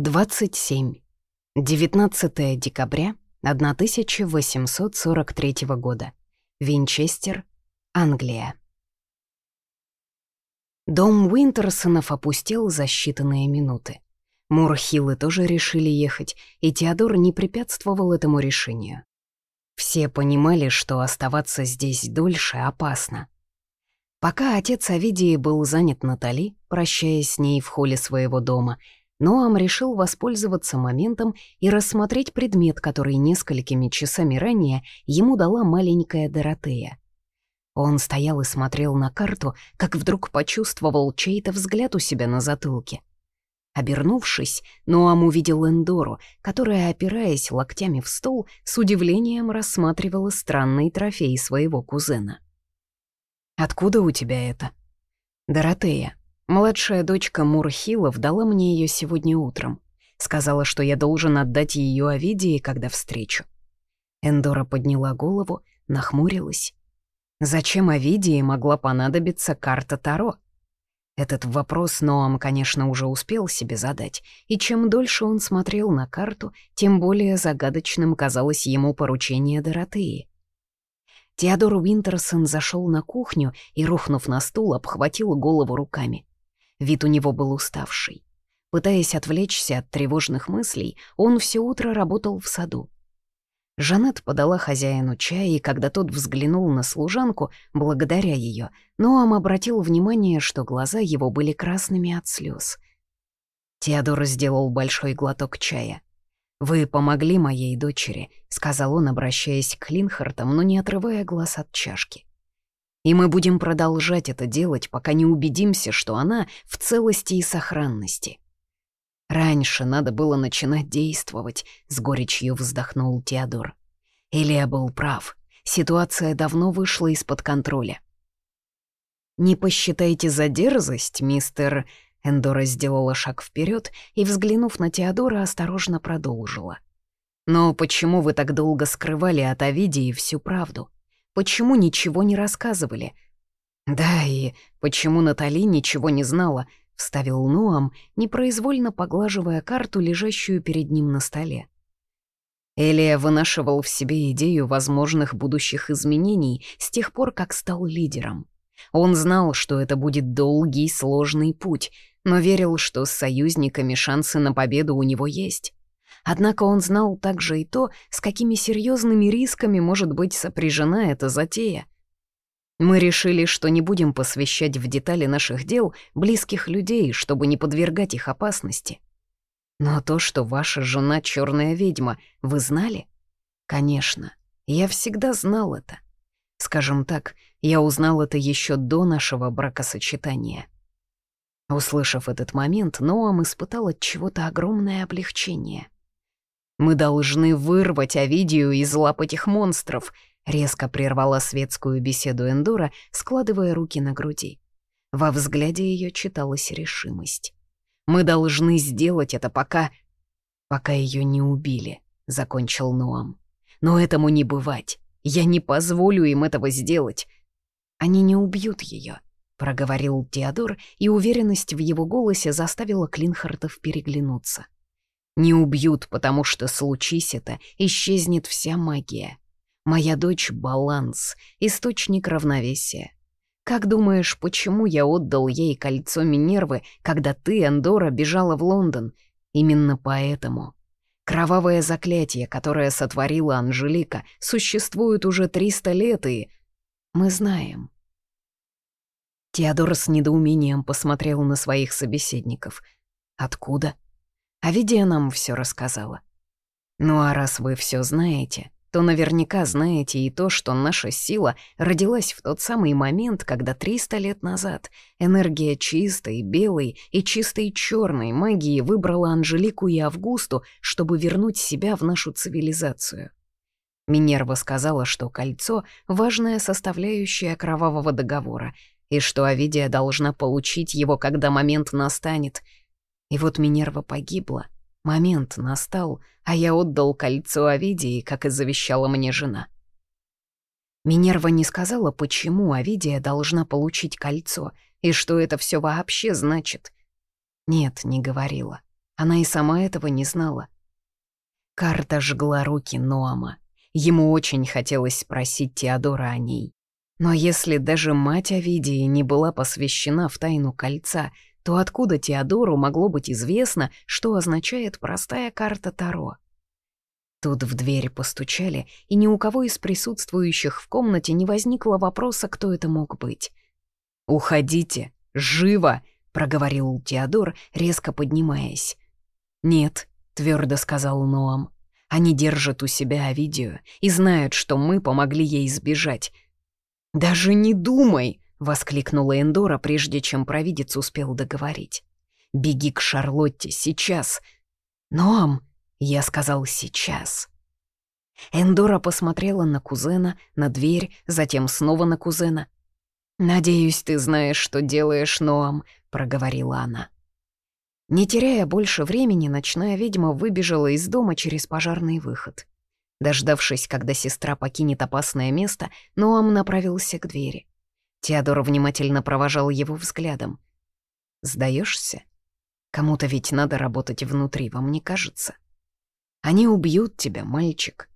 27. 19 декабря 1843 года. Винчестер, Англия. Дом Уинтерсонов опустел за считанные минуты. Мурхиллы тоже решили ехать, и Теодор не препятствовал этому решению. Все понимали, что оставаться здесь дольше опасно. Пока отец Овидии был занят Натали, прощаясь с ней в холле своего дома, Ноам решил воспользоваться моментом и рассмотреть предмет, который несколькими часами ранее ему дала маленькая Доротея. Он стоял и смотрел на карту, как вдруг почувствовал чей-то взгляд у себя на затылке. Обернувшись, Ноам увидел Эндору, которая, опираясь локтями в стол, с удивлением рассматривала странный трофей своего кузена. «Откуда у тебя это?» «Доротея», Младшая дочка Мурхилов дала мне ее сегодня утром. Сказала, что я должен отдать ее Овидии, когда встречу. Эндора подняла голову, нахмурилась. Зачем Овидии могла понадобиться карта Таро? Этот вопрос Ноам, конечно, уже успел себе задать, и чем дольше он смотрел на карту, тем более загадочным казалось ему поручение Доротеи. Теодор Уинтерсон зашел на кухню и, рухнув на стул, обхватил голову руками. Вид у него был уставший. Пытаясь отвлечься от тревожных мыслей, он все утро работал в саду. Жанет подала хозяину чай, и когда тот взглянул на служанку, благодаря ее, Ноам обратил внимание, что глаза его были красными от слез. Теодор сделал большой глоток чая. «Вы помогли моей дочери», — сказал он, обращаясь к Линхартам, но не отрывая глаз от чашки. И мы будем продолжать это делать, пока не убедимся, что она в целости и сохранности. Раньше надо было начинать действовать, с горечью вздохнул Теодор. Илья был прав. Ситуация давно вышла из-под контроля. «Не посчитайте за дерзость, мистер...» Эндора сделала шаг вперед и, взглянув на Теодора, осторожно продолжила. «Но почему вы так долго скрывали от Овидии всю правду? Почему ничего не рассказывали? Да, и почему Натали ничего не знала, вставил Нуам, непроизвольно поглаживая карту, лежащую перед ним на столе. Элия вынашивал в себе идею возможных будущих изменений с тех пор, как стал лидером. Он знал, что это будет долгий, сложный путь, но верил, что с союзниками шансы на победу у него есть. Однако он знал также и то, с какими серьезными рисками может быть сопряжена эта затея. Мы решили, что не будем посвящать в детали наших дел близких людей, чтобы не подвергать их опасности. Но то, что ваша жена черная ведьма, вы знали? Конечно, я всегда знал это. Скажем так, я узнал это еще до нашего бракосочетания. Услышав этот момент, Ноам испытал от чего-то огромное облегчение — мы должны вырвать Овидию из лап этих монстров», — резко прервала светскую беседу Эндора, складывая руки на груди. Во взгляде ее читалась решимость. «Мы должны сделать это, пока...» «Пока ее не убили», — закончил Ноам. «Но этому не бывать. Я не позволю им этого сделать. Они не убьют ее», — проговорил Теодор, и уверенность в его голосе заставила Клинхартов переглянуться. Не убьют, потому что, случись это, исчезнет вся магия. Моя дочь — баланс, источник равновесия. Как думаешь, почему я отдал ей кольцо Минервы, когда ты, Эндора, бежала в Лондон? Именно поэтому. Кровавое заклятие, которое сотворила Анжелика, существует уже 300 лет, и... Мы знаем. Теодор с недоумением посмотрел на своих собеседников. Откуда? А Видия нам все рассказала. Ну а раз вы все знаете, то наверняка знаете и то, что наша сила родилась в тот самый момент, когда 300 лет назад энергия чистой, белой и чистой черной магии выбрала Анжелику и Августу, чтобы вернуть себя в нашу цивилизацию. Минерва сказала, что кольцо — важная составляющая кровавого договора, и что Авидия должна получить его, когда момент настанет — и вот Минерва погибла. Момент настал, а я отдал кольцо Овидии, как и завещала мне жена. Минерва не сказала, почему Овидия должна получить кольцо и что это все вообще значит. Нет, не говорила. Она и сама этого не знала. Карта жгла руки Ноама. Ему очень хотелось спросить Теодора о ней. Но если даже мать Овидии не была посвящена в тайну кольца, то откуда Теодору могло быть известно, что означает простая карта Таро? Тут в дверь постучали, и ни у кого из присутствующих в комнате не возникло вопроса, кто это мог быть. «Уходите! Живо!» — проговорил Теодор, резко поднимаясь. «Нет», — твердо сказал Ноам. «Они держат у себя Овидию и знают, что мы помогли ей сбежать». «Даже не думай!» — воскликнула Эндора, прежде чем провидец успел договорить. «Беги к Шарлотте сейчас!» «Ноам!» Я сказал «сейчас». Эндора посмотрела на кузена, на дверь, затем снова на кузена. «Надеюсь, ты знаешь, что делаешь, Ноам», — проговорила она. Не теряя больше времени, ночная ведьма выбежала из дома через пожарный выход. Дождавшись, когда сестра покинет опасное место, Ноам направился к двери. Теодор внимательно провожал его взглядом. «Сдаешься? Кому-то ведь надо работать внутри, вам не кажется?» Они убьют тебя, мальчик».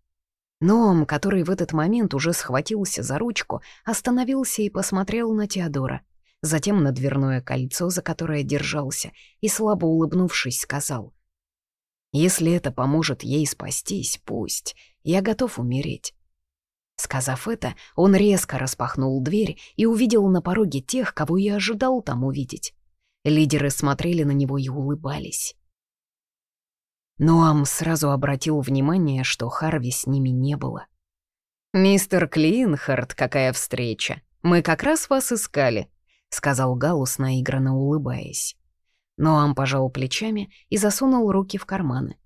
Ноам, который в этот момент уже схватился за ручку, остановился и посмотрел на Теодора, затем на дверное кольцо, за которое держался, и, слабо улыбнувшись, сказал, «Если это поможет ей спастись, пусть. Я готов умереть». Сказав это, он резко распахнул дверь и увидел на пороге тех, кого я ожидал там увидеть. Лидеры смотрели на него и улыбались. Ноам сразу обратил внимание, что Харви с ними не было. «Мистер Клинхард, какая встреча! Мы как раз вас искали», — сказал Галус, наигранно улыбаясь. Ноам пожал плечами и засунул руки в карманы.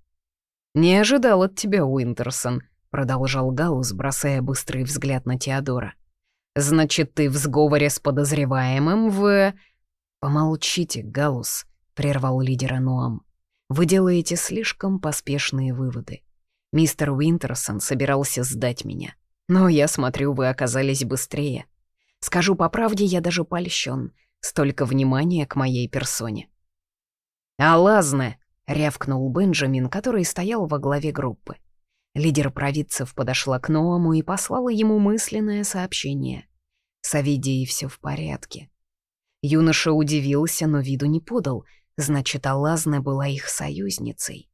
«Не ожидал от тебя, Уинтерсон», — продолжал Галус, бросая быстрый взгляд на Теодора. «Значит, ты в сговоре с подозреваемым в...» «Помолчите, Галус», — прервал лидера Ноам. Вы делаете слишком поспешные выводы. Мистер Уинтерсон собирался сдать меня. Но я смотрю, вы оказались быстрее. Скажу по правде, я даже польщен. Столько внимания к моей персоне. «Алазне!» — рявкнул Бенджамин, который стоял во главе группы. Лидер провидцев подошла к Ноаму и послала ему мысленное сообщение. С Овидией все в порядке. Юноша удивился, но виду не подал — Значит, Алазна была их союзницей.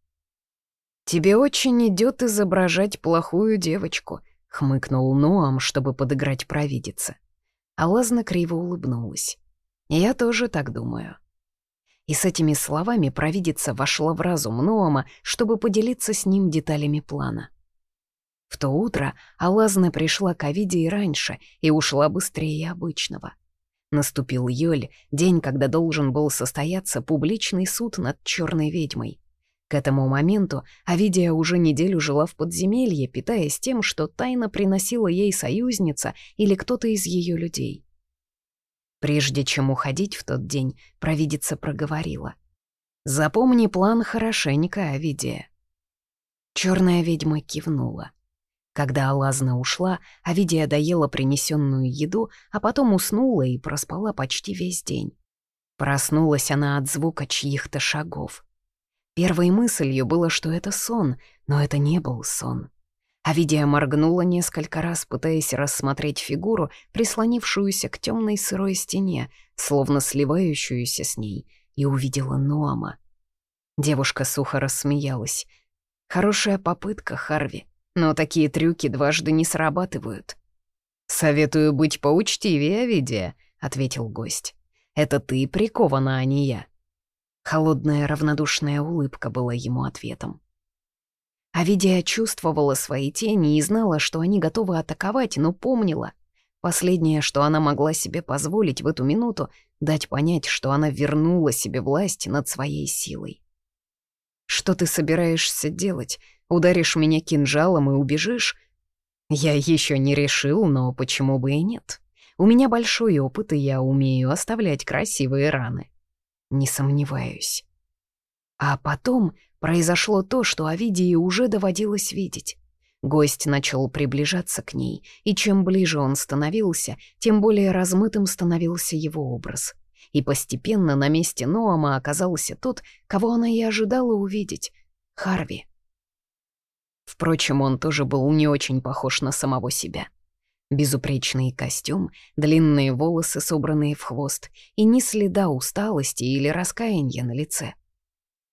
«Тебе очень идет изображать плохую девочку», — хмыкнул Ноам, чтобы подыграть провидице. Алазна криво улыбнулась. «Я тоже так думаю». И с этими словами провидица вошла в разум Ноама, чтобы поделиться с ним деталями плана. В то утро Алазна пришла к Авиде раньше и ушла быстрее обычного. Наступил Йоль, день, когда должен был состояться публичный суд над черной ведьмой. К этому моменту Авидия уже неделю жила в подземелье, питаясь тем, что тайно приносила ей союзница или кто-то из ее людей. Прежде чем уходить в тот день, провидица проговорила. «Запомни план хорошенько, Авидия». Черная ведьма кивнула. Когда Алазна ушла, Авидия доела принесенную еду, а потом уснула и проспала почти весь день. Проснулась она от звука чьих-то шагов. Первой мыслью было, что это сон, но это не был сон. Авидия моргнула несколько раз, пытаясь рассмотреть фигуру, прислонившуюся к темной сырой стене, словно сливающуюся с ней, и увидела Ноама. Девушка сухо рассмеялась. «Хорошая попытка, Харви», но такие трюки дважды не срабатывают. «Советую быть поучтивее, Авидия», — ответил гость. «Это ты прикована, а не я». Холодная равнодушная улыбка была ему ответом. Авидия чувствовала свои тени и знала, что они готовы атаковать, но помнила. Последнее, что она могла себе позволить в эту минуту, дать понять, что она вернула себе власть над своей силой. «Что ты собираешься делать?» Ударишь меня кинжалом и убежишь? Я еще не решил, но почему бы и нет? У меня большой опыт, и я умею оставлять красивые раны. Не сомневаюсь. А потом произошло то, что Овидии уже доводилось видеть. Гость начал приближаться к ней, и чем ближе он становился, тем более размытым становился его образ. и постепенно на месте Ноама оказался тот, кого она и ожидала увидеть — Харви. Впрочем, он тоже был не очень похож на самого себя. Безупречный костюм, длинные волосы, собранные в хвост, и ни следа усталости или раскаяния на лице.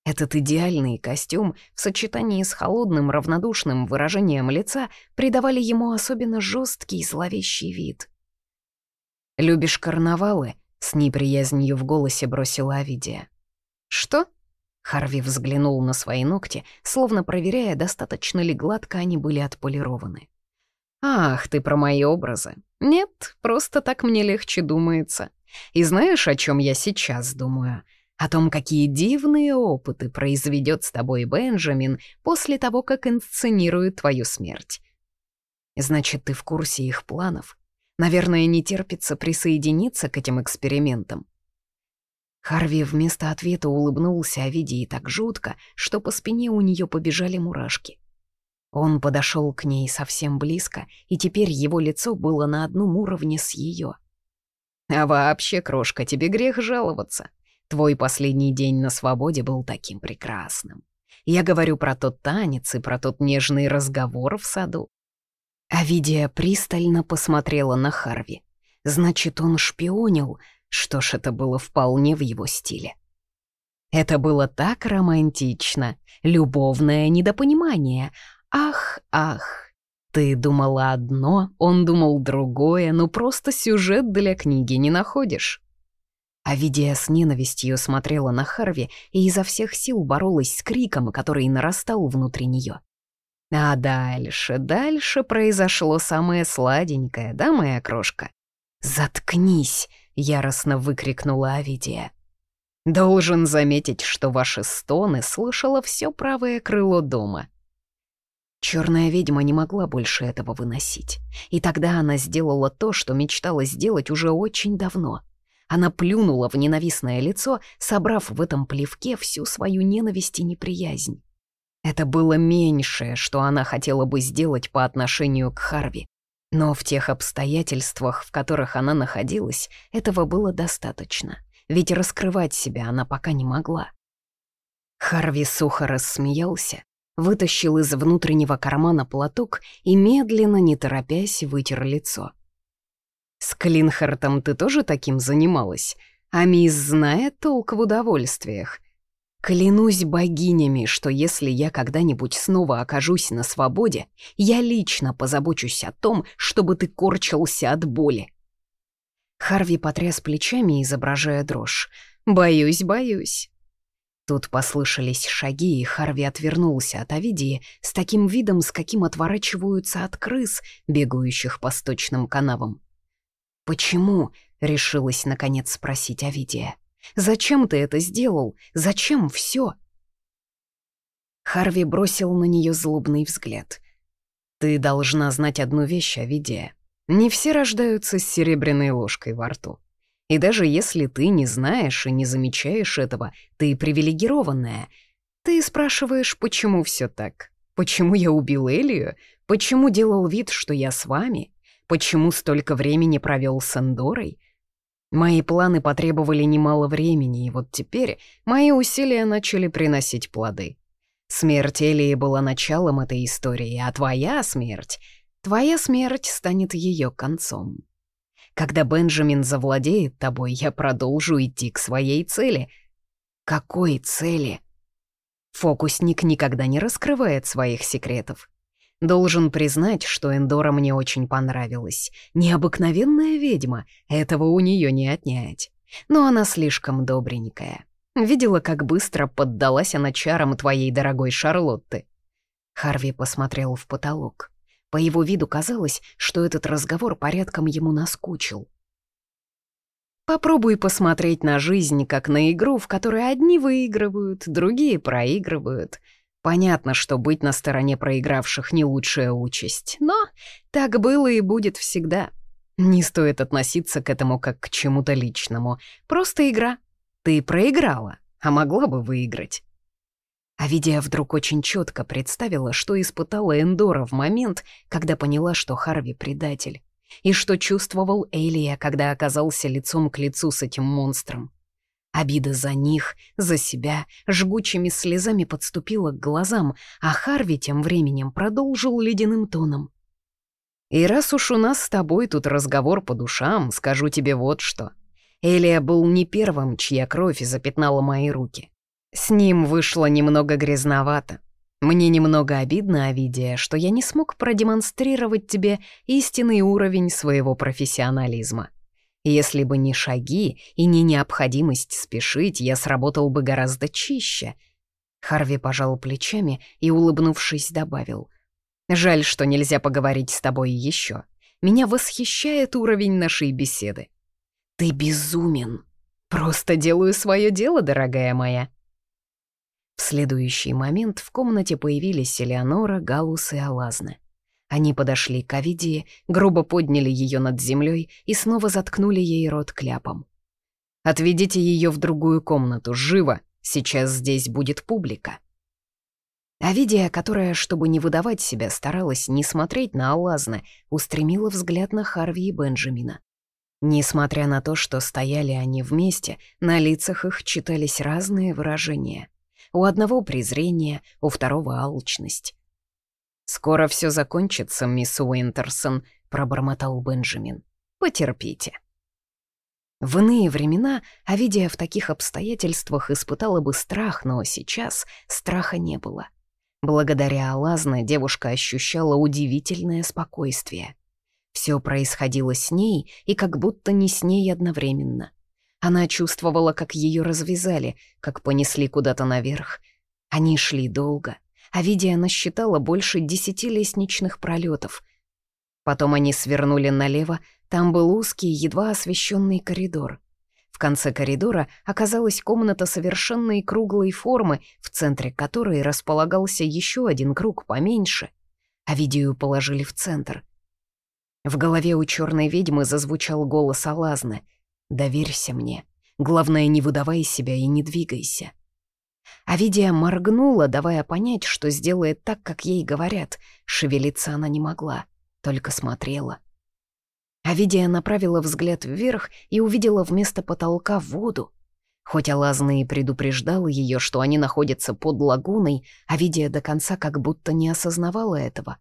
Этот идеальный костюм в сочетании с холодным равнодушным выражением лица придавали ему особенно жесткий и зловещий вид. «Любишь карнавалы?» — с неприязнью в голосе бросила Авидия. «Что?» Харви взглянул на свои ногти, словно проверяя, достаточно ли гладко они были отполированы. «Ах, ты про мои образы. Нет, просто так мне легче думается. И знаешь, о чем я сейчас думаю? О том, какие дивные опыты произведет с тобой Бенджамин после того, как инсценирует твою смерть. Значит, ты в курсе их планов. Наверное, не терпится присоединиться к этим экспериментам. Харви вместо ответа улыбнулся Овидии так жутко, что по спине у нее побежали мурашки. Он подошел к ней совсем близко, и теперь его лицо было на одном уровне с ее. «А вообще, крошка, тебе грех жаловаться. Твой последний день на свободе был таким прекрасным. Я говорю про тот танец и про тот нежный разговор в саду». Авидия пристально посмотрела на Харви. Значит, он шпионил, что ж, это было вполне в его стиле. Это было так романтично, любовное недопонимание. Ах, ах. Ты думала одно, он думал другое, ну просто сюжет для книги не находишь. А Видия с ненавистью смотрела на Харви и изо всех сил боролась с криком, который нарастал внутри нее. А дальше, дальше произошло самое сладенькое, да, моя крошка? «Заткнись!» — яростно выкрикнула Авидия. «Должен заметить, что ваши стоны слышало все правое крыло дома». Черная ведьма не могла больше этого выносить. И тогда она сделала то, что мечтала сделать уже очень давно. Она плюнула в ненавистное лицо, собрав в этом плевке всю свою ненависть и неприязнь. Это было меньшее, что она хотела бы сделать по отношению к Харви. Но в тех обстоятельствах, в которых она находилась, этого было достаточно, ведь раскрывать себя она пока не могла. Харви сухо рассмеялся, вытащил из внутреннего кармана платок и медленно, не торопясь, вытер лицо. «С Клинхартом ты тоже таким занималась? А мисс знает толк в удовольствиях. Клянусь богинями, что если я когда-нибудь снова окажусь на свободе, я лично позабочусь о том, чтобы ты корчился от боли. Харви потряс плечами, изображая дрожь. «Боюсь, боюсь». Тут послышались шаги, и Харви отвернулся от Овидии с таким видом, с каким отворачиваются от крыс, бегающих по сточным канавам. «Почему?» — решилась наконец спросить Овидия. Зачем ты это сделал? Зачем все? Харви бросил на нее злобный взгляд. «Ты должна знать одну вещь о виде. Не все рождаются с серебряной ложкой во рту. И даже если ты не знаешь и не замечаешь этого, ты привилегированная. Ты спрашиваешь, почему все так? Почему я убил Элию? Почему делал вид, что я с вами? Почему столько времени провел с Эндорой? Мои планы потребовали немало времени, и вот теперь мои усилия начали приносить плоды. Смерть Элии была началом этой истории, а твоя смерть... Твоя смерть станет ее концом. Когда Бенджамин завладеет тобой, я продолжу идти к своей цели. Какой цели? Фокусник никогда не раскрывает своих секретов. Должен признать, что Эндора мне очень понравилась. Необыкновенная ведьма, этого у нее не отнять. Но она слишком добренькая. Видела, как быстро поддалась она чарам твоей дорогой Шарлотты. Харви посмотрел в потолок. По его виду казалось, что этот разговор порядком ему наскучил. Попробуй посмотреть на жизнь как на игру, в которой одни выигрывают, другие проигрывают — Понятно, что быть на стороне проигравших не лучшая участь, но так было и будет всегда. Не стоит относиться к этому как к чему-то личному. Просто игра. Ты проиграла, а могла бы выиграть. А Видия вдруг очень четко представила, что испытала Эндора в момент, когда поняла, что Харви предатель. И что чувствовал Элия, когда оказался лицом к лицу с этим монстром. Обида за них, за себя, жгучими слезами подступила к глазам, а Харви тем временем продолжил ледяным тоном. «И раз уж у нас с тобой тут разговор по душам, скажу тебе вот что. Элия был не первым, чья кровь запятнала мои руки. С ним вышло немного грязновато. Мне немного обидно, Авидия, что я не смог продемонстрировать тебе истинный уровень своего профессионализма. Если бы не шаги и не необходимость спешить, я сработал бы гораздо чище. Харви пожал плечами и, улыбнувшись, добавил. «Жаль, что нельзя поговорить с тобой еще. Меня восхищает уровень нашей беседы». «Ты безумен. Просто делаю свое дело, дорогая моя». В следующий момент в комнате появились Элеонора, Галус и Алазна. Они подошли к Авидии, грубо подняли ее над землей и снова заткнули ей рот кляпом. «Отведите ее в другую комнату, живо! Сейчас здесь будет публика!» Авидия, которая, чтобы не выдавать себя, старалась не смотреть на Алазна, устремила взгляд на Харви и Бенджамина. Несмотря на то, что стояли они вместе, на лицах их читались разные выражения. У одного презрение, у второго алчность. «Скоро все закончится, мисс Уинтерсон», — пробормотал Бенджамин. «Потерпите». В иные времена Авидия в таких обстоятельствах испытала бы страх, но сейчас страха не было. Благодаря Алазне девушка ощущала удивительное спокойствие. Все происходило с ней и как будто не с ней одновременно. Она чувствовала, как ее развязали, как понесли куда-то наверх. Они шли долго — а Видия насчитала больше десяти лестничных пролетов. Потом они свернули налево, там был узкий, едва освещенный коридор. В конце коридора оказалась комната совершенной круглой формы, в центре которой располагался еще один круг поменьше. А Видию положили в центр. В голове у черной ведьмы зазвучал голос Алазны. «Доверься мне. Главное, не выдавай себя и не двигайся». Авидия моргнула, давая понять, что сделает так, как ей говорят. Шевелиться она не могла, только смотрела. Авидия направила взгляд вверх и увидела вместо потолка воду. Хоть Алазна и ее, что они находятся под лагуной, Авидия до конца как будто не осознавала этого.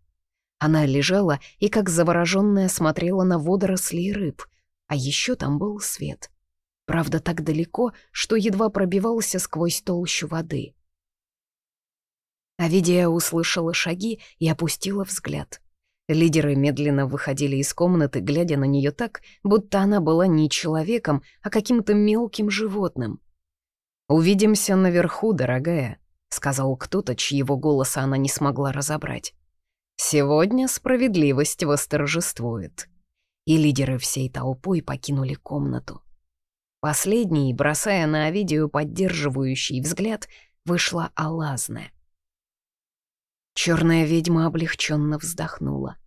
Она лежала и как завороженная смотрела на водоросли и рыб, а еще там был свет — правда так далеко, что едва пробивался сквозь толщу воды. Авидия услышала шаги и опустила взгляд. Лидеры медленно выходили из комнаты, глядя на нее так, будто она была не человеком, а каким-то мелким животным. «Увидимся наверху, дорогая», — сказал кто-то, чьего голоса она не смогла разобрать. «Сегодня справедливость восторжествует». И лидеры всей толпой покинули комнату. Последней, бросая на Овидию поддерживающий взгляд, вышла Алазная. Черная ведьма облегченно вздохнула.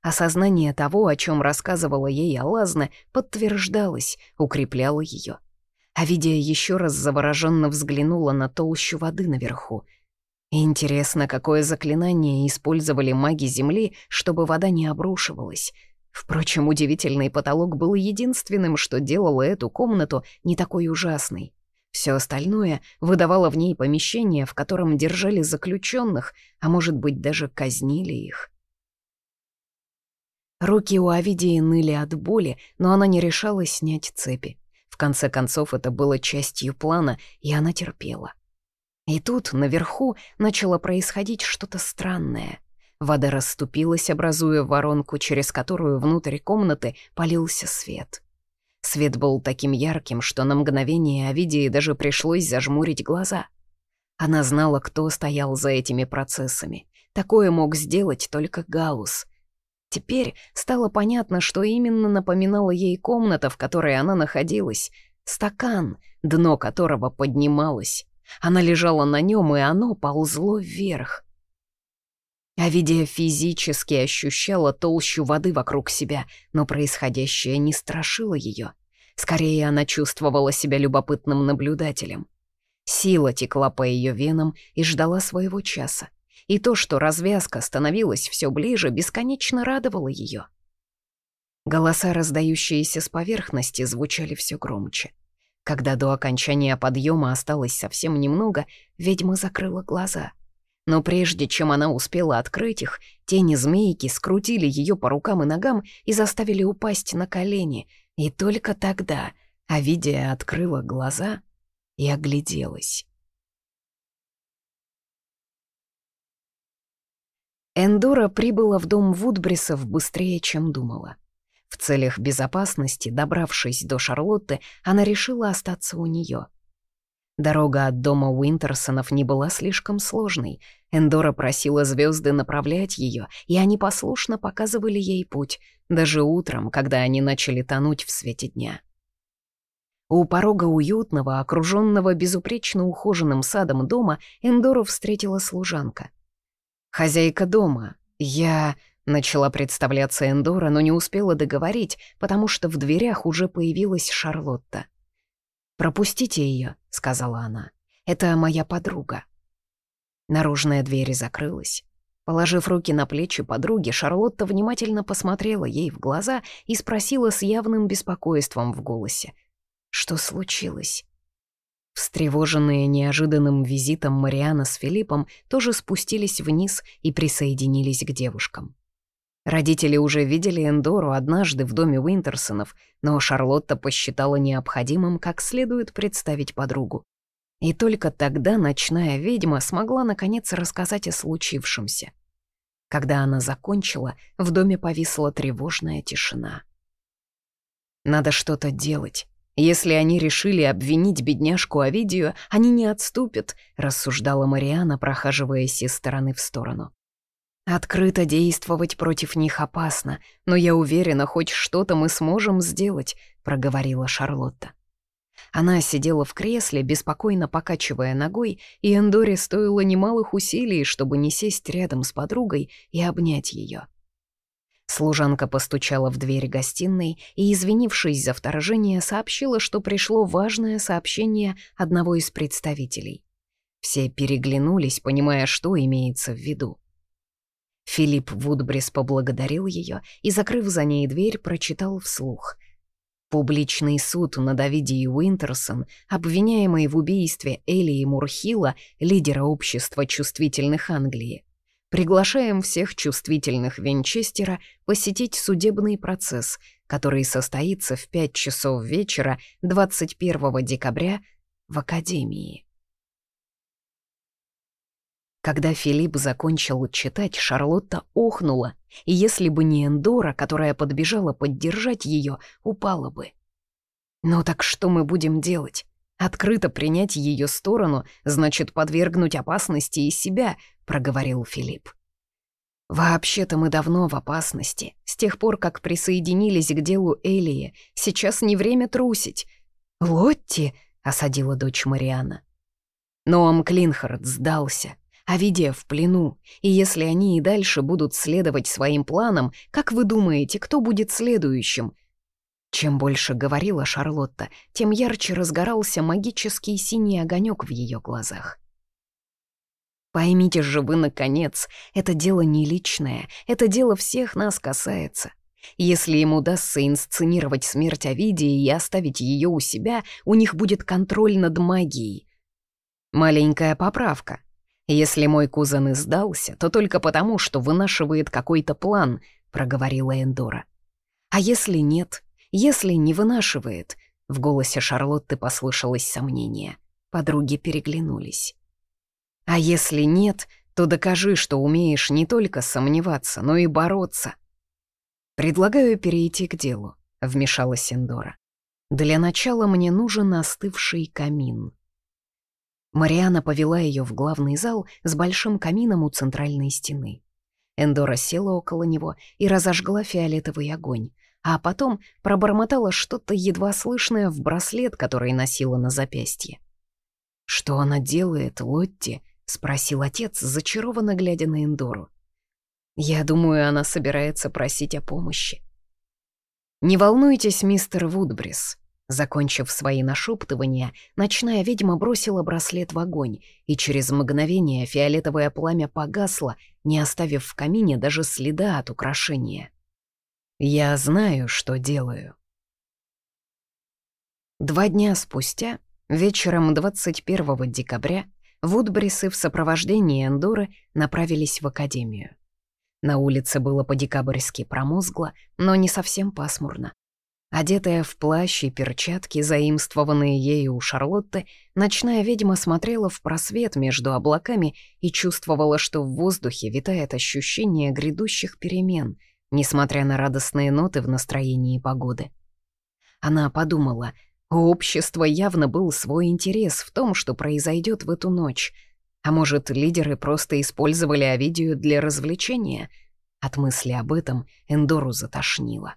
Осознание того, о чем рассказывала ей Алазна, подтверждалось, укрепляло ее. Авидия еще раз завороженно взглянула на толщу воды наверху. Интересно, какое заклинание использовали маги Земли, чтобы вода не обрушивалась — Впрочем, удивительный потолок был единственным, что делало эту комнату не такой ужасной. Все остальное выдавало в ней помещение, в котором держали заключенных, а может быть, даже казнили их. Руки у Авидии ныли от боли, но она не решалась снять цепи. В конце концов, это было частью плана, и она терпела. И тут, наверху, начало происходить что-то странное — Вода расступилась, образуя воронку, через которую внутрь комнаты полился свет. Свет был таким ярким, что на мгновение Овидии даже пришлось зажмурить глаза. Она знала, кто стоял за этими процессами. Такое мог сделать только Галус. Теперь стало понятно, что именно напоминала ей комната, в которой она находилась. Стакан, дно которого поднималось. Она лежала на нем, и оно ползло вверх. Авидия физически ощущала толщу воды вокруг себя, но происходящее не страшило ее. Скорее, она чувствовала себя любопытным наблюдателем. Сила текла по ее венам и ждала своего часа. И то, что развязка становилась все ближе, бесконечно радовало ее. Голоса, раздающиеся с поверхности, звучали все громче. Когда до окончания подъема осталось совсем немного, ведьма закрыла глаза. Но прежде чем она успела открыть их, тени змейки скрутили ее по рукам и ногам и заставили упасть на колени. И только тогда Авидия открыла глаза и огляделась. Эндора прибыла в дом Вудбрисов быстрее, чем думала. В целях безопасности, добравшись до Шарлотты, она решила остаться у нее. Дорога от дома Уинтерсонов не была слишком сложной. Эндора просила звезды направлять ее, и они послушно показывали ей путь, даже утром, когда они начали тонуть в свете дня. У порога уютного, окруженного безупречно ухоженным садом дома, Эндору встретила служанка. «Хозяйка дома, я...» Начала представляться Эндора, но не успела договорить, потому что в дверях уже появилась Шарлотта. «Пропустите ее», — сказала она. «Это моя подруга». Наружная дверь закрылась. Положив руки на плечи подруги, Шарлотта внимательно посмотрела ей в глаза и спросила с явным беспокойством в голосе. «Что случилось?» Встревоженные неожиданным визитом Мариана с Филиппом тоже спустились вниз и присоединились к девушкам. Родители уже видели Эндору однажды в доме Уинтерсонов, но Шарлотта посчитала необходимым как следует представить подругу. И только тогда ночная ведьма смогла наконец рассказать о случившемся. Когда она закончила, в доме повисла тревожная тишина. «Надо что-то делать. Если они решили обвинить бедняжку Овидию, они не отступят», — рассуждала Мариана, прохаживаясь из стороны в сторону. Открыто действовать против них опасно, но я уверена, хоть что-то мы сможем сделать», — проговорила Шарлотта. Она сидела в кресле, беспокойно покачивая ногой, и Эндоре стоило немалых усилий, чтобы не сесть рядом с подругой и обнять ее. Служанка постучала в дверь гостиной и, извинившись за вторжение, сообщила, что пришло важное сообщение одного из представителей. Все переглянулись, понимая, что имеется в виду. Филипп Вудбрис поблагодарил ее и, закрыв за ней дверь, прочитал вслух. Публичный суд над Давидией Уинтерсон, обвиняемый в убийстве Элии Мурхила, лидера общества чувствительных Англии. Приглашаем всех чувствительных Винчестера посетить судебный процесс, который состоится в 5 часов вечера 21 декабря в Академии. Когда Филипп закончил читать, Шарлотта охнула, и если бы не Эндора, которая подбежала поддержать ее, упала бы. «Ну так что мы будем делать? Открыто принять ее сторону значит подвергнуть опасности и себя», — проговорил Филипп. «Вообще-то мы давно в опасности, с тех пор, как присоединились к делу Элии. Сейчас не время трусить». «Лотти», — осадила дочь Мариана. Ноам Клинхард сдался. Авидия в плену, и если они и дальше будут следовать своим планам, как вы думаете, кто будет следующим? Чем больше говорила Шарлотта, тем ярче разгорался магический синий огонек в ее глазах. Поймите же вы, наконец, это дело не личное, это дело всех нас касается. Если им удастся инсценировать смерть Овидии и оставить ее у себя, у них будет контроль над магией. Маленькая поправка — «Если мой кузен и сдался, то только потому, что вынашивает какой-то план», — проговорила Эндора. «А если нет? Если не вынашивает?» В голосе Шарлотты послышалось сомнение. Подруги переглянулись. «А если нет, то докажи, что умеешь не только сомневаться, но и бороться». «Предлагаю перейти к делу», — вмешалась Эндора. «Для начала мне нужен остывший камин». Мариана повела ее в главный зал с большим камином у центральной стены. Эндора села около него и разожгла фиолетовый огонь, а потом пробормотала что-то едва слышное в браслет, который носила на запястье. «Что она делает, Лотти?» — спросил отец, зачарованно глядя на Эндору. «Я думаю, она собирается просить о помощи». «Не волнуйтесь, мистер Вудбрис», Закончив свои нашептывания, ночная ведьма бросила браслет в огонь, и через мгновение фиолетовое пламя погасло, не оставив в камине даже следа от украшения. Я знаю, что делаю. Два дня спустя, вечером 21 декабря, Вудбрисы в сопровождении Эндоры направились в академию. На улице было по-декабрьски промозгло, но не совсем пасмурно. Одетая в плащ и перчатки, заимствованные ею у Шарлотты, ночная ведьма смотрела в просвет между облаками и чувствовала, что в воздухе витает ощущение грядущих перемен, несмотря на радостные ноты в настроении погоды. Она подумала, у общества явно был свой интерес в том, что произойдет в эту ночь. А может, лидеры просто использовали Овидию для развлечения? От мысли об этом Эндору затошнило.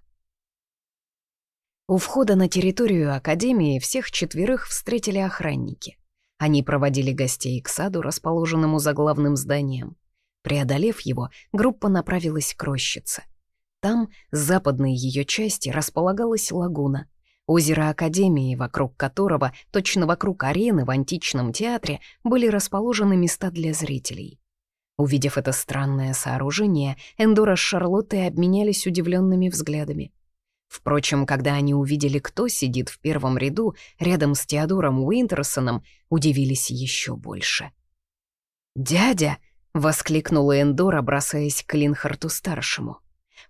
У входа на территорию Академии всех четверых встретили охранники. Они проводили гостей к саду, расположенному за главным зданием. Преодолев его, группа направилась к рощице. Там, с западной ее части, располагалась лагуна. Озеро Академии, вокруг которого, точно вокруг арены в античном театре, были расположены места для зрителей. Увидев это странное сооружение, Эндора с Шарлоттой обменялись удивленными взглядами. Впрочем, когда они увидели, кто сидит в первом ряду рядом с Теодором Уинтерсоном, удивились еще больше. «Дядя!» — воскликнула Эндора, бросаясь к Линхарту-старшему.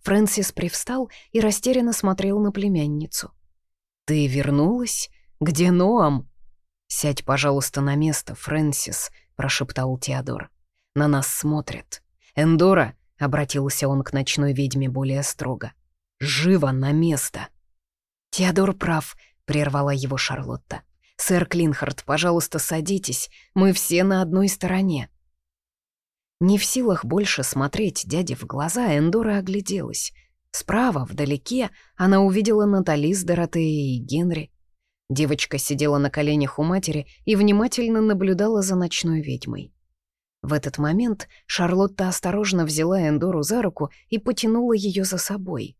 Фрэнсис привстал и растерянно смотрел на племянницу. «Ты вернулась? Где Ноам?» «Сядь, пожалуйста, на место, Фрэнсис», — прошептал Теодор. «На нас смотрят». «Эндора», — обратился он к ночной ведьме более строго, — Живо на место!» «Теодор прав», — прервала его Шарлотта. «Сэр Клинхард, пожалуйста, садитесь. Мы все на одной стороне». Не в силах больше смотреть дяде в глаза, Эндора огляделась. Справа, вдалеке, она увидела Натали с Доротеей и Генри. Девочка сидела на коленях у матери и внимательно наблюдала за ночной ведьмой. В этот момент Шарлотта осторожно взяла Эндору за руку и потянула ее за собой.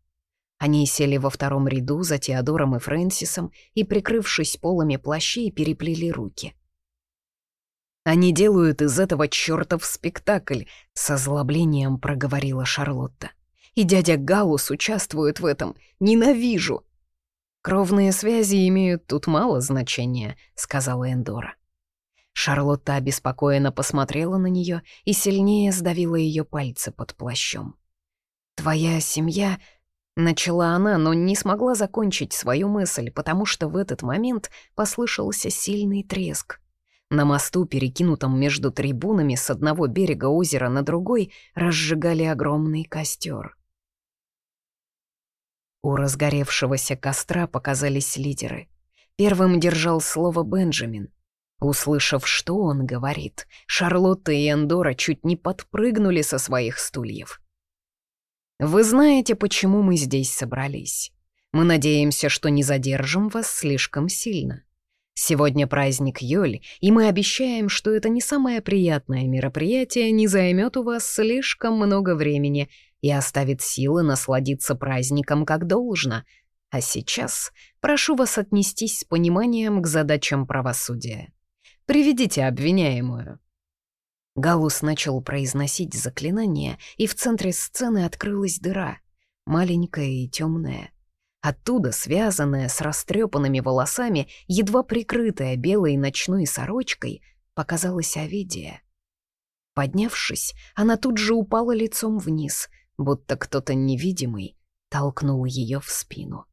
Они сели во втором ряду за Теодором и Фрэнсисом и, прикрывшись полами плащей, переплели руки. «Они делают из этого чертов спектакль», — с озлоблением проговорила Шарлотта. «И дядя Галус участвует в этом. Ненавижу!» «Кровные связи имеют тут мало значения», — сказала Эндора. Шарлотта обеспокоенно посмотрела на нее и сильнее сдавила ее пальцы под плащом. «Твоя семья...» Начала она, но не смогла закончить свою мысль, потому что в этот момент послышался сильный треск. На мосту, перекинутом между трибунами с одного берега озера на другой, разжигали огромный костер. У разгоревшегося костра показались лидеры. Первым держал слово Бенджамин. Услышав, что он говорит, Шарлотта и Эндора чуть не подпрыгнули со своих стульев. Вы знаете, почему мы здесь собрались. Мы надеемся, что не задержим вас слишком сильно. Сегодня праздник Йоль, и мы обещаем, что это не самое приятное мероприятие не займет у вас слишком много времени и оставит силы насладиться праздником как должно. А сейчас прошу вас отнестись с пониманием к задачам правосудия. Приведите обвиняемую. Галус начал произносить заклинание, и в центре сцены открылась дыра, маленькая и темная. Оттуда, связанная с растрепанными волосами, едва прикрытая белой ночной сорочкой, показалась Овидия. Поднявшись, она тут же упала лицом вниз, будто кто-то невидимый толкнул ее в спину.